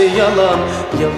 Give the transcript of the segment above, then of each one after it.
yalan Yalan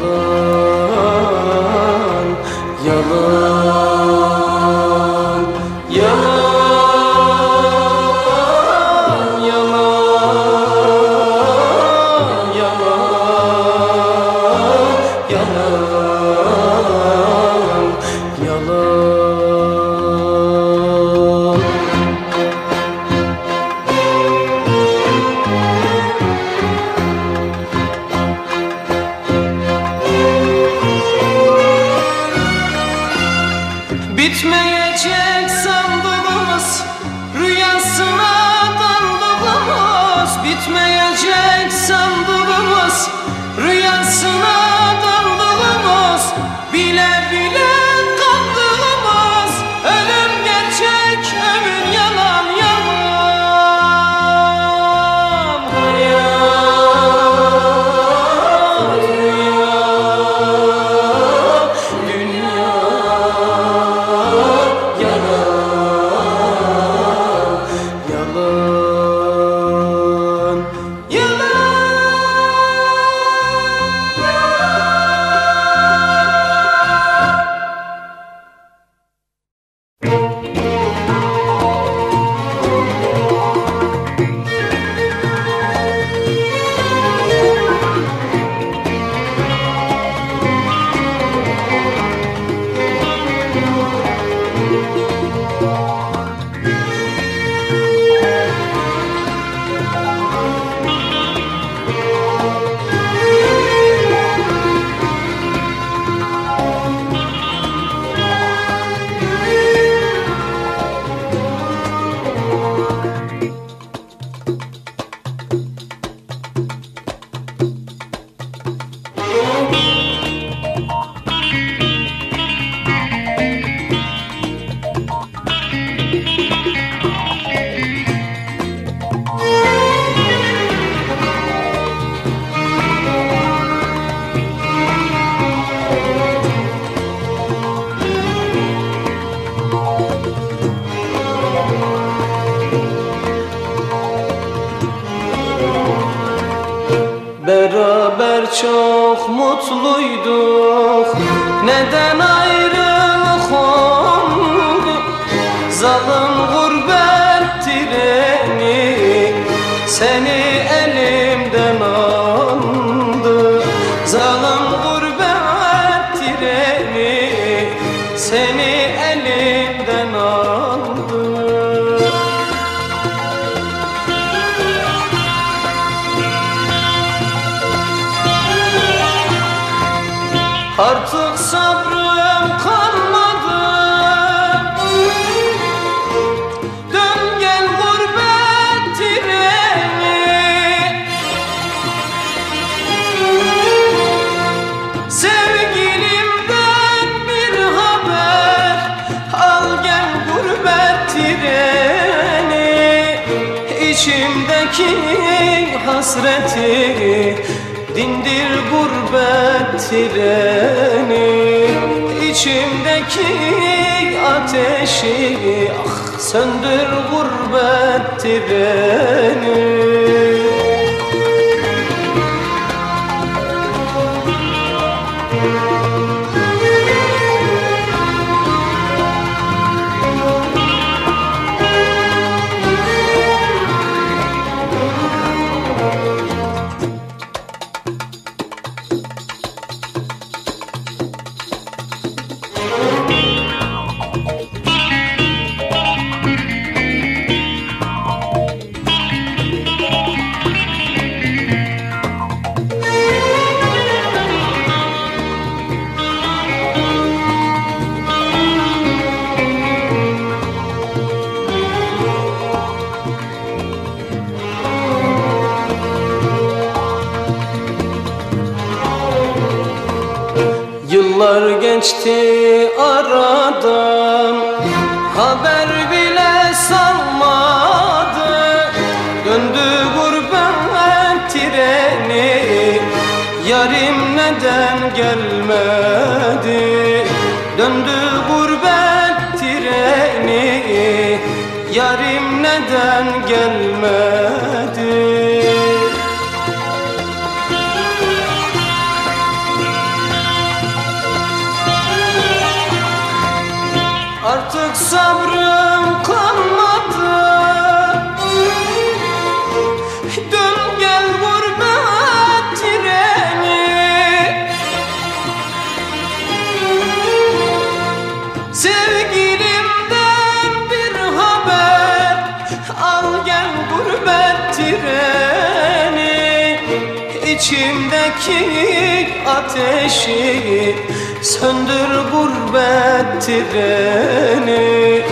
İçimdeki ateşi söndür gurbet treni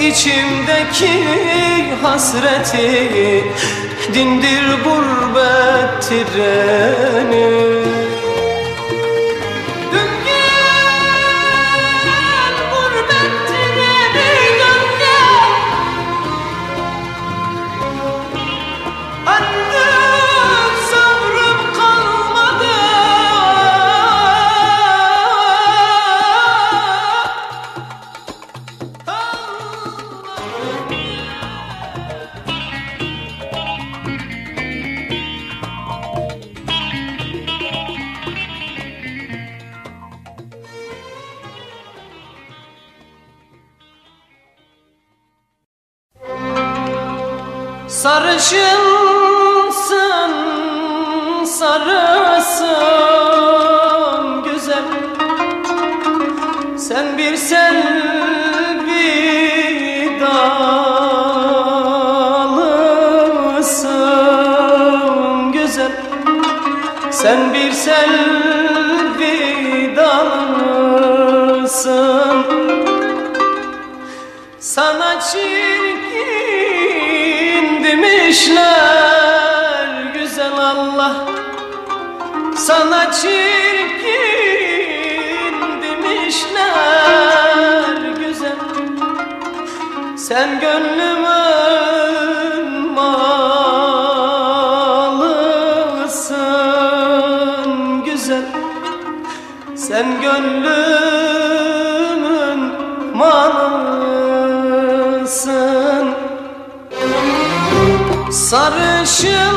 İçimdeki hasreti dindir gurbet treni should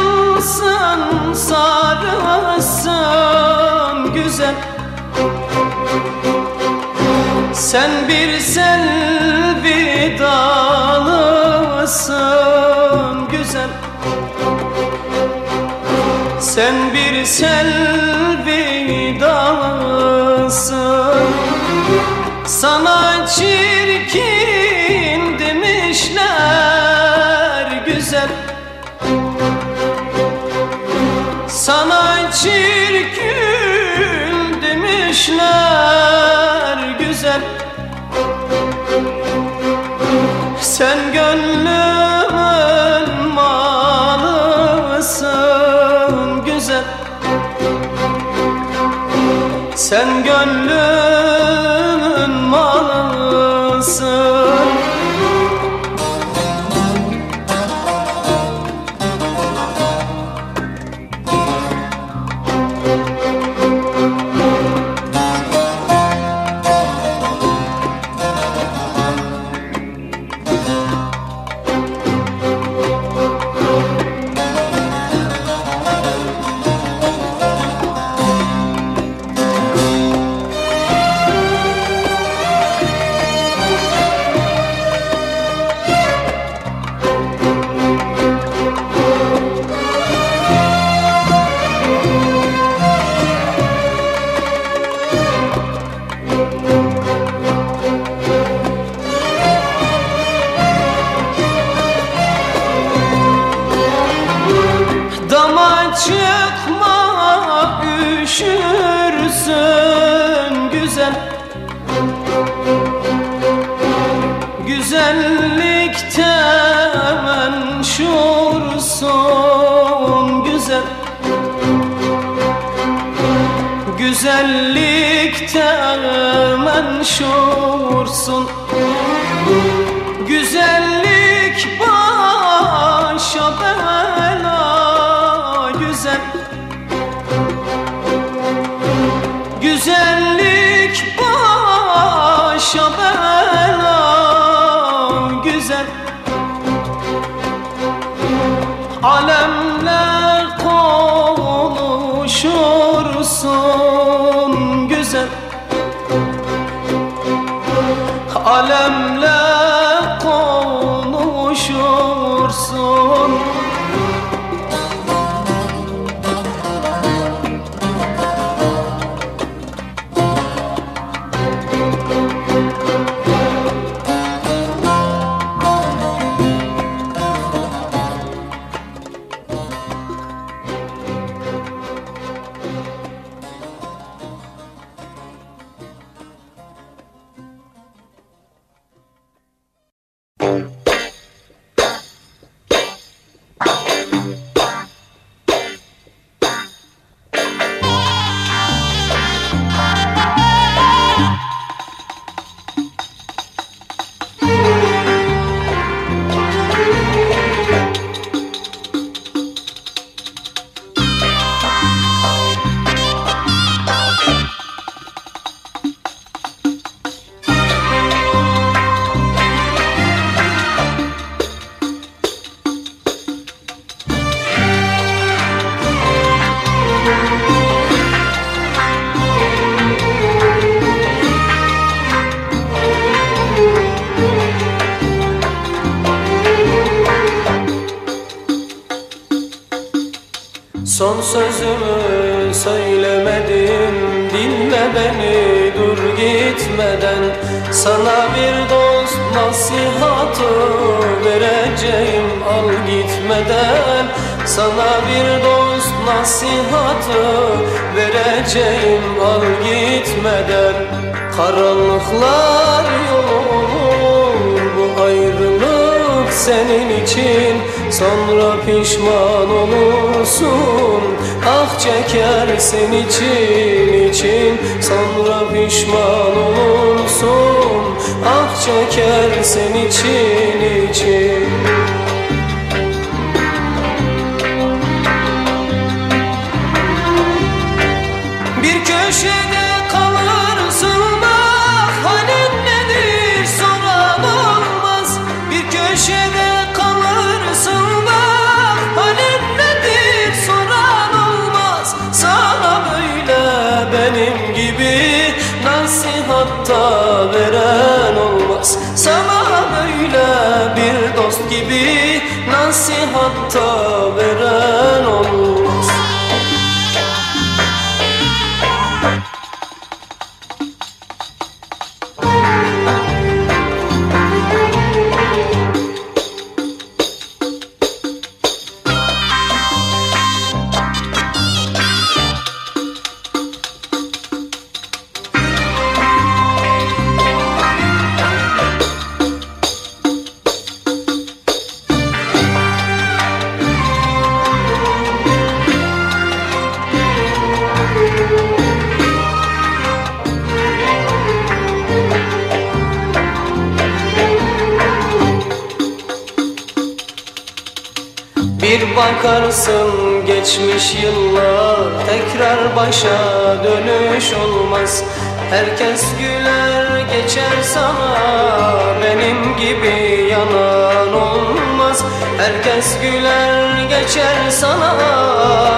Herkes güler geçer sana.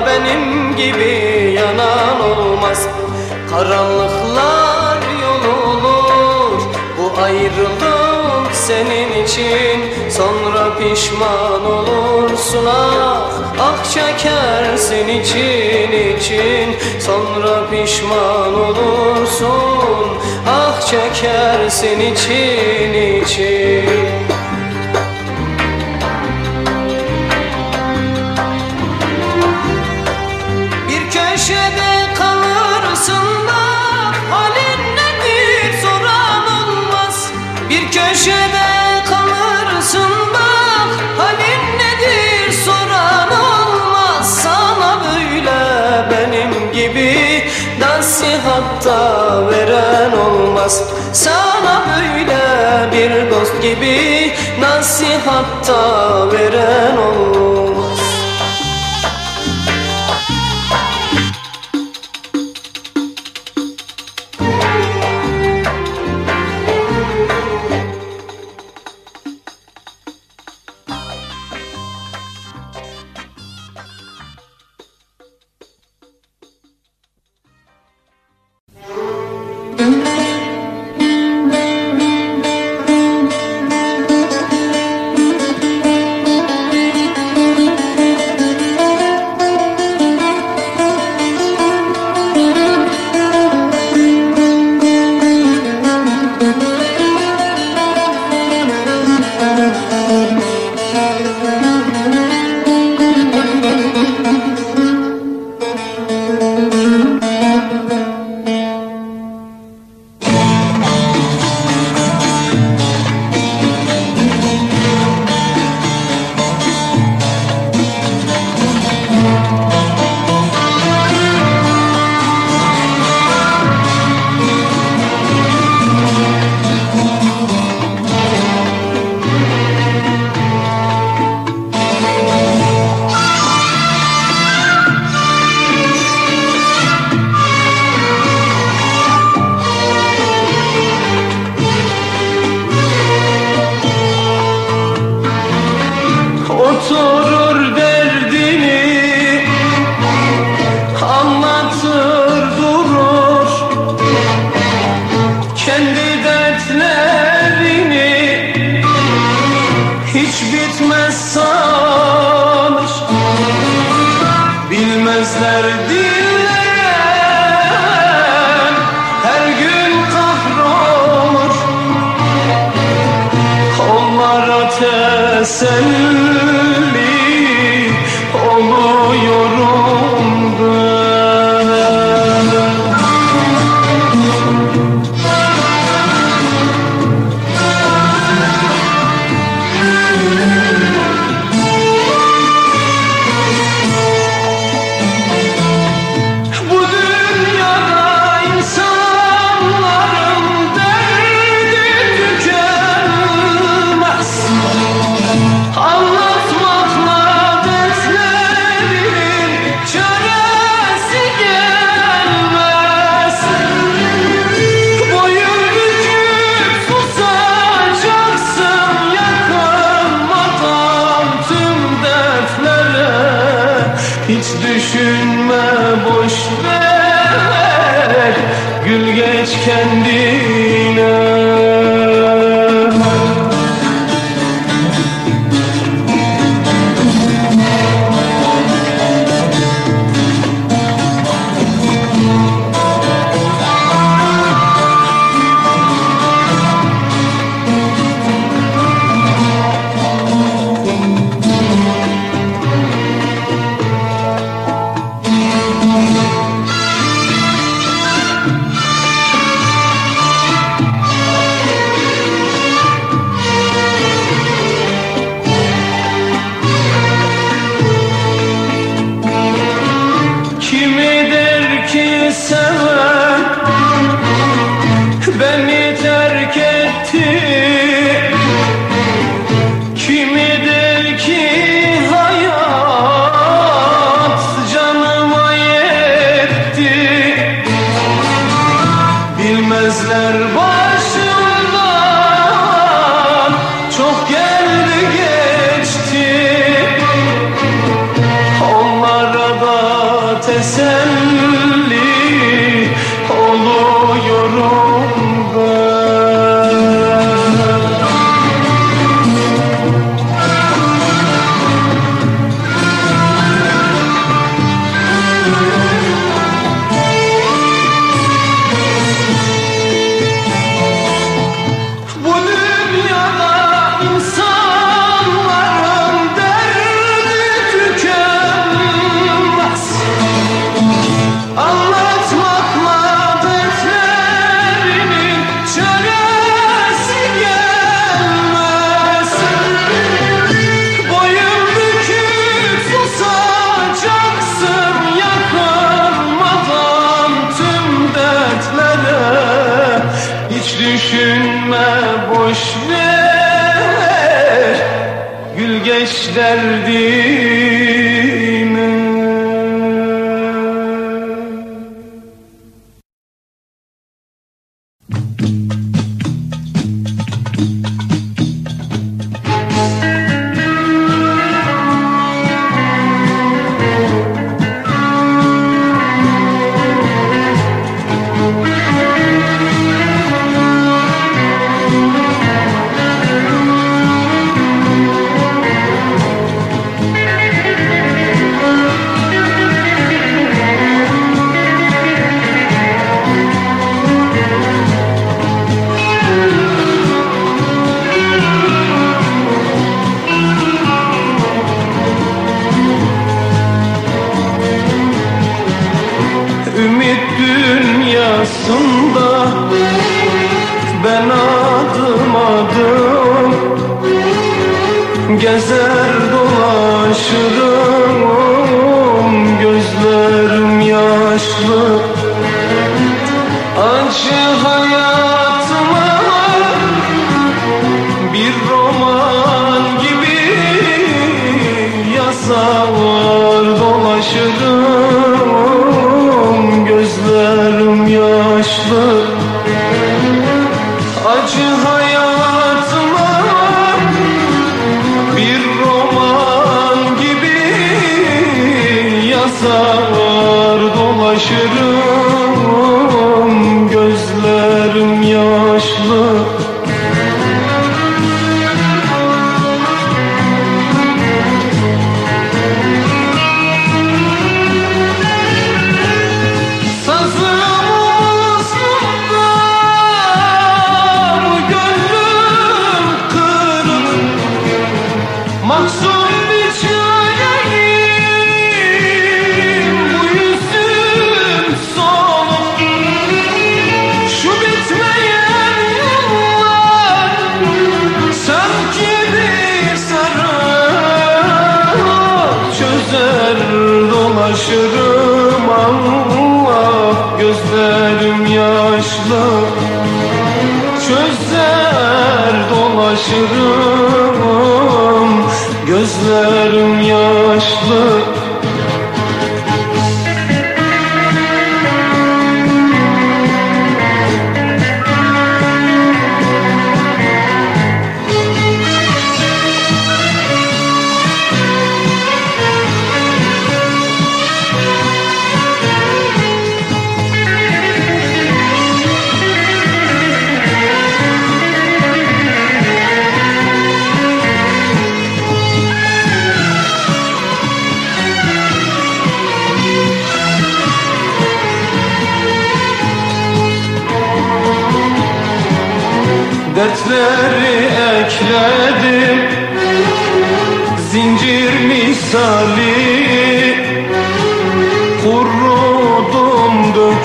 Benim gibi yanan olmaz. Karanlıklar yol olur. Bu ayrılık senin için. Sonra pişman olursun. Ah Ah çekersin için için. Sonra pişman olursun. Ah çekersin için için nasihatta veren olmaz. Sana böyle bir dost gibi nasihatta veren olmaz Hiç düşünme boş ver. Gül geç kendine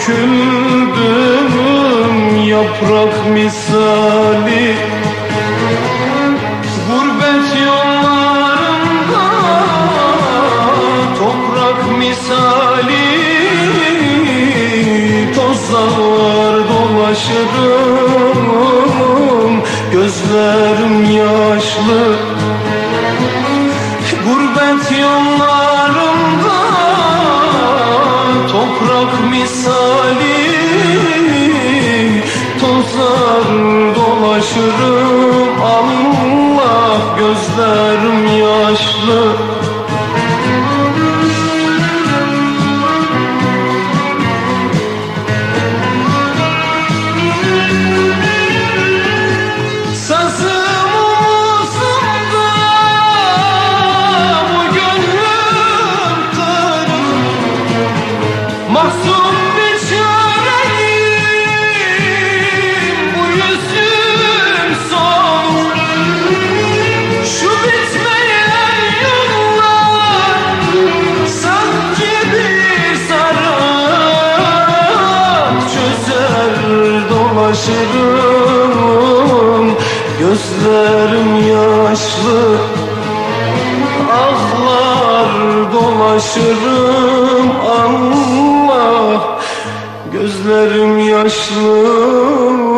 Kül dolaşırım Gözlerim yaşlı Ağlar dolaşırım Allah Gözlerim yaşlı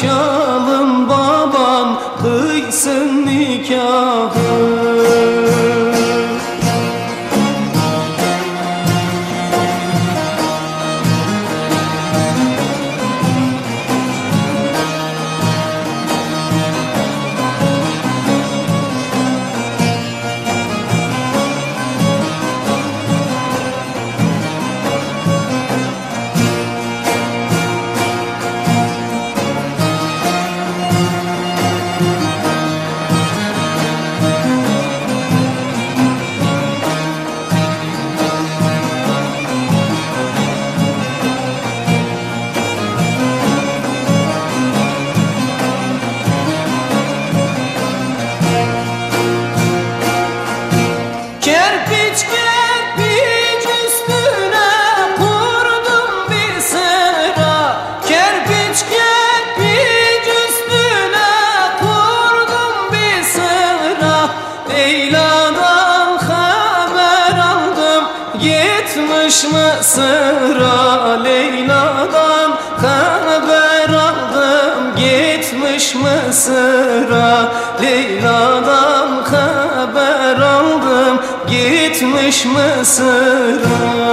show. Mısır'a Leyla'dan haber aldım. Gitmiş Mısır'a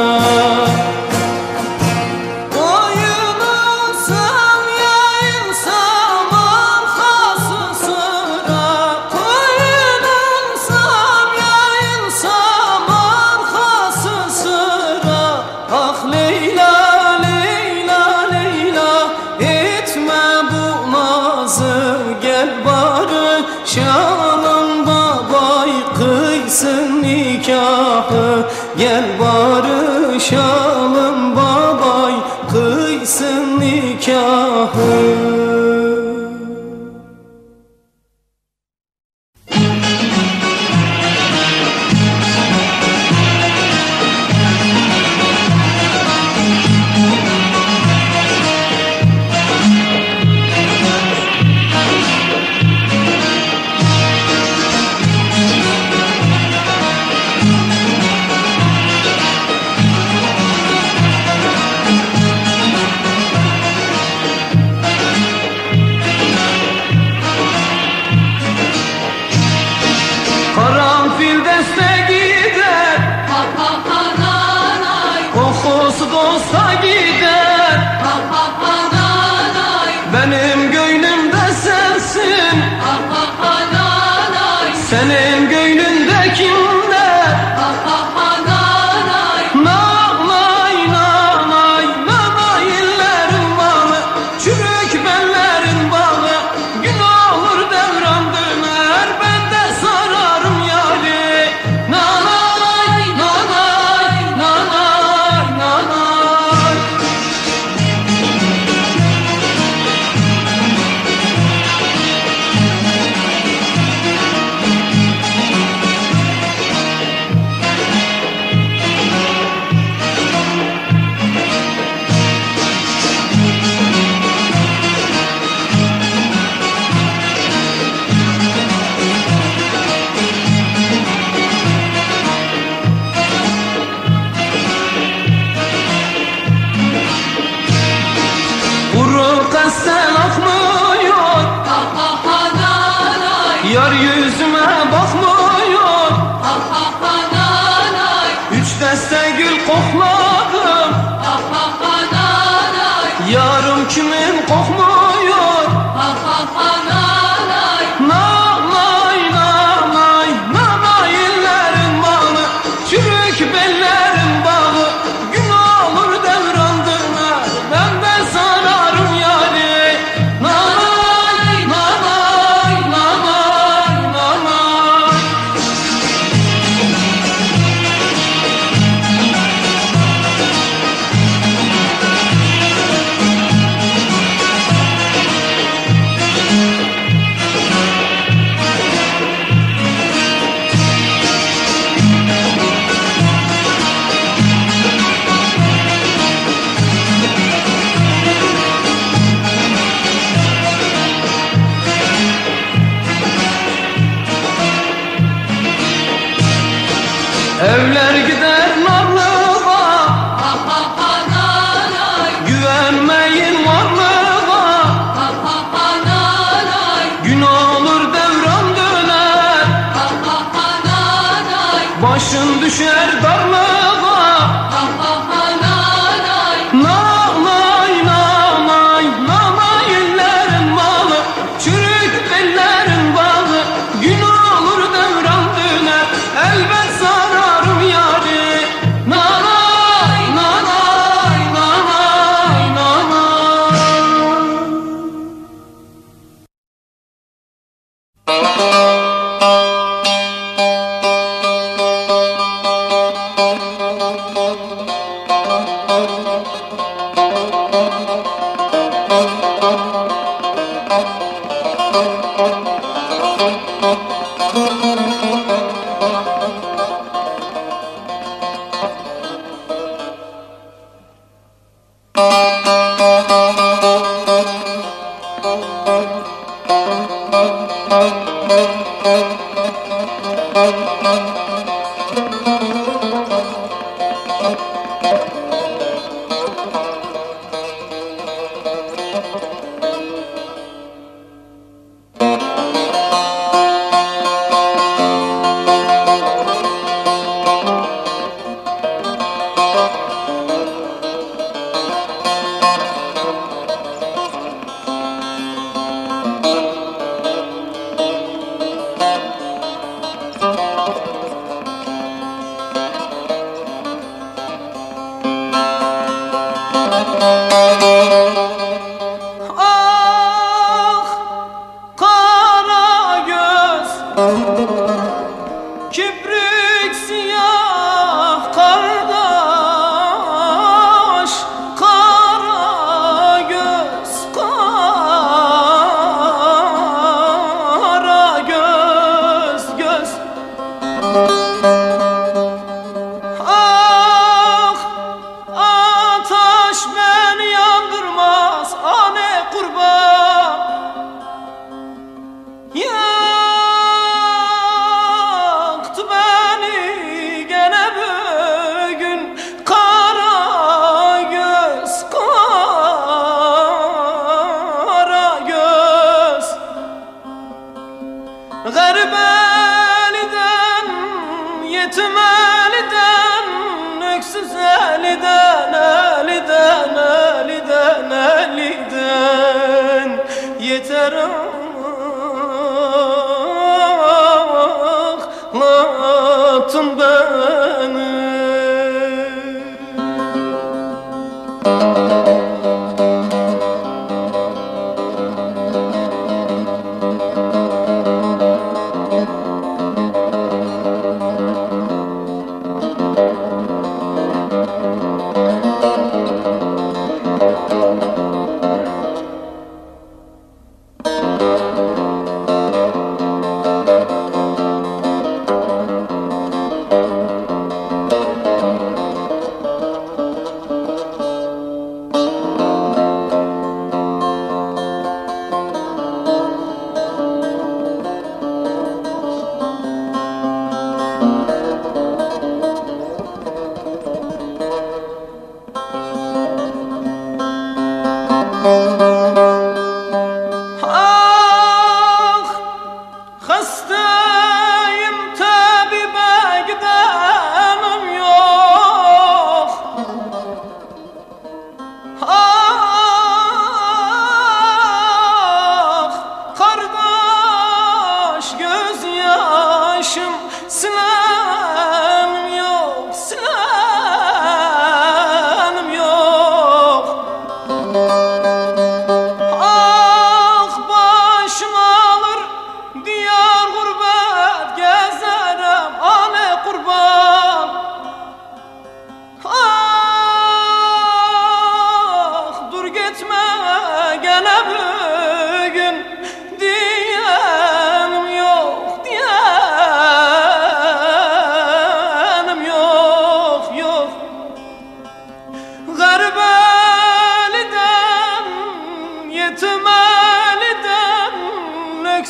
Ömer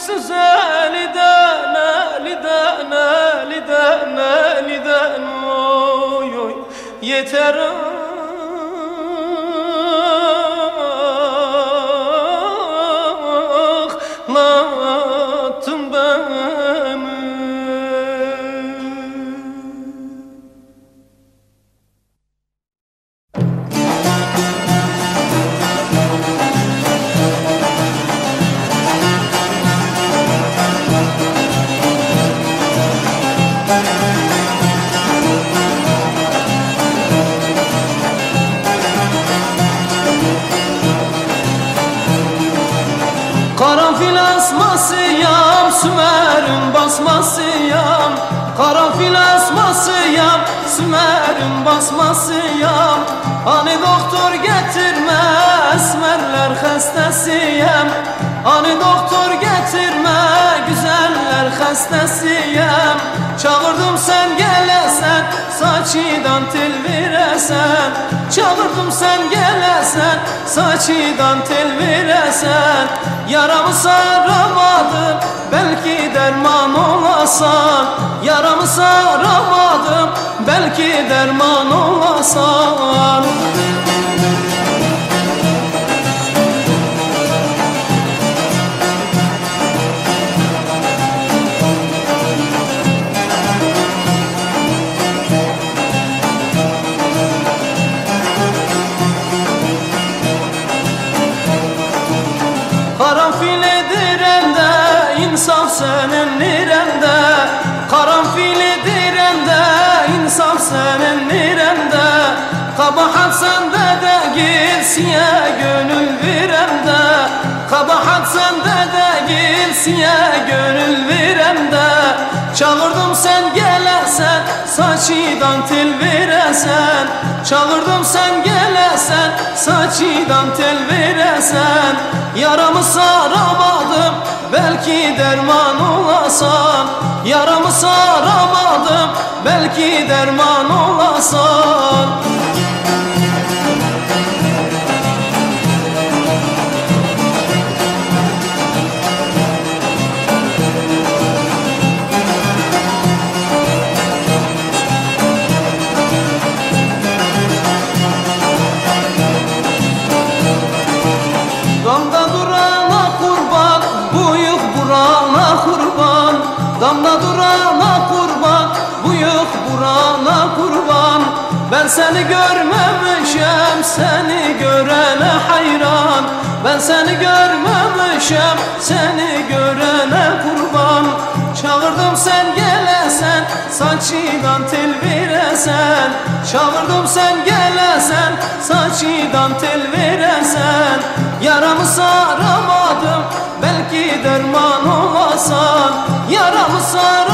size niden niden niden niden oy. Yeter basmasıyam Hani doktor getirme, esmerler hastasıyam Hani doktor getirme, güzeller hastasıyam Çağırdım sen gelesen, saçıdan tel veresen. Çağırdım sen gelesen, saçıdan tel veresen. Yaramı saramadım, belki derman olasan. Yaramı saramadım, belki derman olasan Karanfili dirende insaf senin nirende. Karanfili dirende insaf senin nirende. Kabahat sende de gilsiye gönül verende Kabahat sende de gilsiye gönül verende Çağırdım sen gelesen saçıdan tel veresen. Çağırdım sen gelesen saçıdan tel veresen. Yaramı saramadım belki derman olasan Yaramı saramadım belki derman olasan Ben seni görmemişim, seni görene hayran. Ben seni görmemişim, seni görene kurban. Çağırdım sen gelesen, saçıdan tel veresen. Çağırdım sen gelesen, saçıdan tel veresen. Yaramı saramadım, belki derman olasan. Yaramı saramadım,